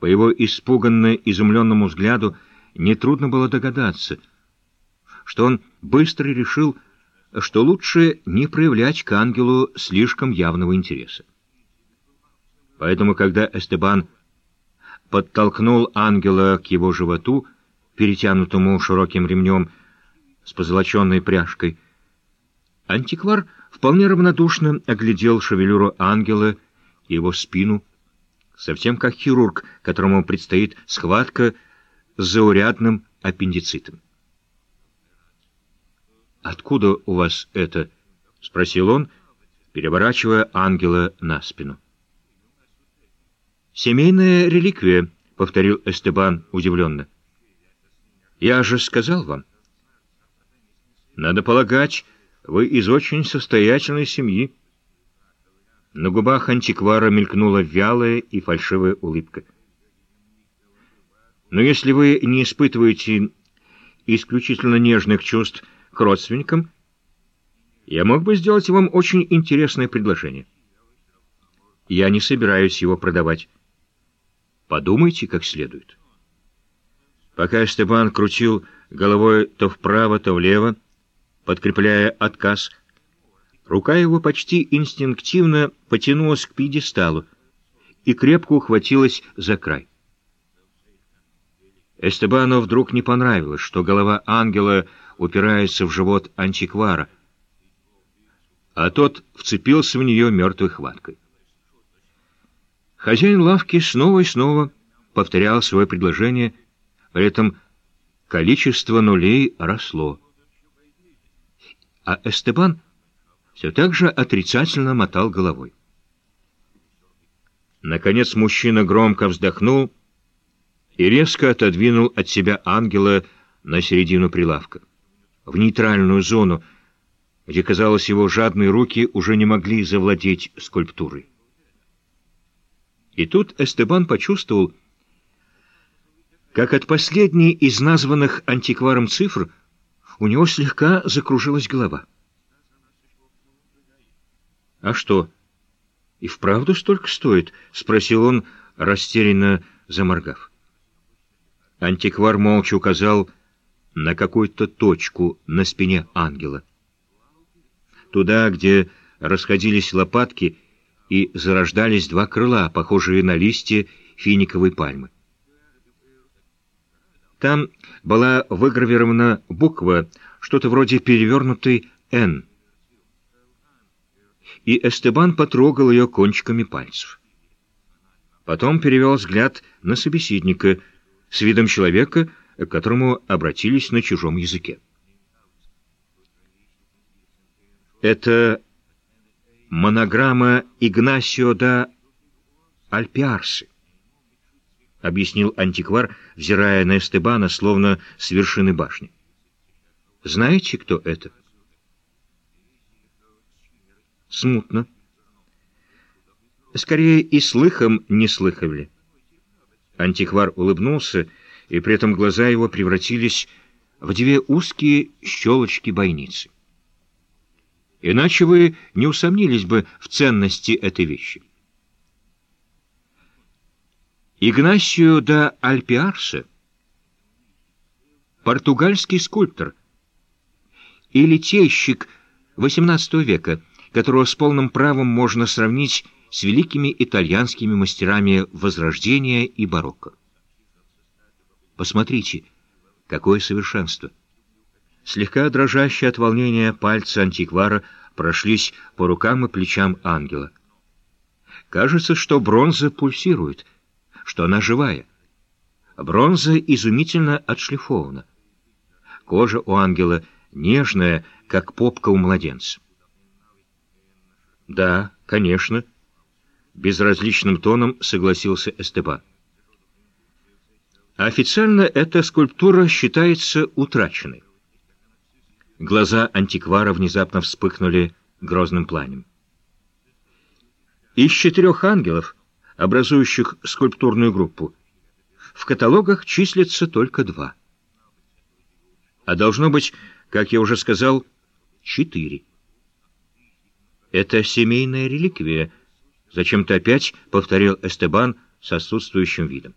По его испуганно изумленному взгляду нетрудно было догадаться, что он быстро решил, что лучше не проявлять к ангелу слишком явного интереса. Поэтому, когда Эстебан подтолкнул ангела к его животу, перетянутому широким ремнем с позолоченной пряжкой, антиквар вполне равнодушно оглядел шевелюру ангела и его спину, совсем как хирург, которому предстоит схватка с заурядным аппендицитом. «Откуда у вас это?» — спросил он, переворачивая ангела на спину. «Семейная реликвия», — повторил Эстебан удивленно. «Я же сказал вам». «Надо полагать, вы из очень состоятельной семьи». На губах антиквара мелькнула вялая и фальшивая улыбка. «Но если вы не испытываете исключительно нежных чувств к родственникам, я мог бы сделать вам очень интересное предложение. Я не собираюсь его продавать. Подумайте как следует». Пока Степан крутил головой то вправо, то влево, подкрепляя отказ, Рука его почти инстинктивно потянулась к пьедесталу и крепко ухватилась за край. Эстебану вдруг не понравилось, что голова ангела упирается в живот антиквара, а тот вцепился в нее мертвой хваткой. Хозяин лавки снова и снова повторял свое предложение, при этом количество нулей росло. А Эстебан все так же отрицательно мотал головой. Наконец мужчина громко вздохнул и резко отодвинул от себя ангела на середину прилавка, в нейтральную зону, где, казалось, его жадные руки уже не могли завладеть скульптурой. И тут Эстебан почувствовал, как от последней из названных антикваром цифр у него слегка закружилась голова. «А что, и вправду столько стоит?» — спросил он, растерянно заморгав. Антиквар молча указал на какую-то точку на спине ангела. Туда, где расходились лопатки и зарождались два крыла, похожие на листья финиковой пальмы. Там была выгравирована буква, что-то вроде перевернутой «Н», и Эстебан потрогал ее кончиками пальцев. Потом перевел взгляд на собеседника с видом человека, к которому обратились на чужом языке. Это монограмма Игнасио да Альпиарсы, объяснил антиквар, взирая на Эстебана, словно с вершины башни. Знаете, кто это? — смутно. Скорее и слыхом не слыхали. Антиквар улыбнулся, и при этом глаза его превратились в две узкие щелочки бойницы. Иначе вы не усомнились бы в ценности этой вещи. Игнасио да Альпиарса, португальский скульптор и литейщик XVIII века — которого с полным правом можно сравнить с великими итальянскими мастерами Возрождения и барокко. Посмотрите, какое совершенство! Слегка дрожащие от волнения пальцы антиквара прошлись по рукам и плечам ангела. Кажется, что бронза пульсирует, что она живая. Бронза изумительно отшлифована. Кожа у ангела нежная, как попка у младенца. «Да, конечно», — безразличным тоном согласился Эстебан. Официально эта скульптура считается утраченной. Глаза антиквара внезапно вспыхнули грозным пламенем. Из четырех ангелов, образующих скульптурную группу, в каталогах числится только два. А должно быть, как я уже сказал, четыре. Это семейная реликвия, зачем-то опять повторил Эстебан с отсутствующим видом.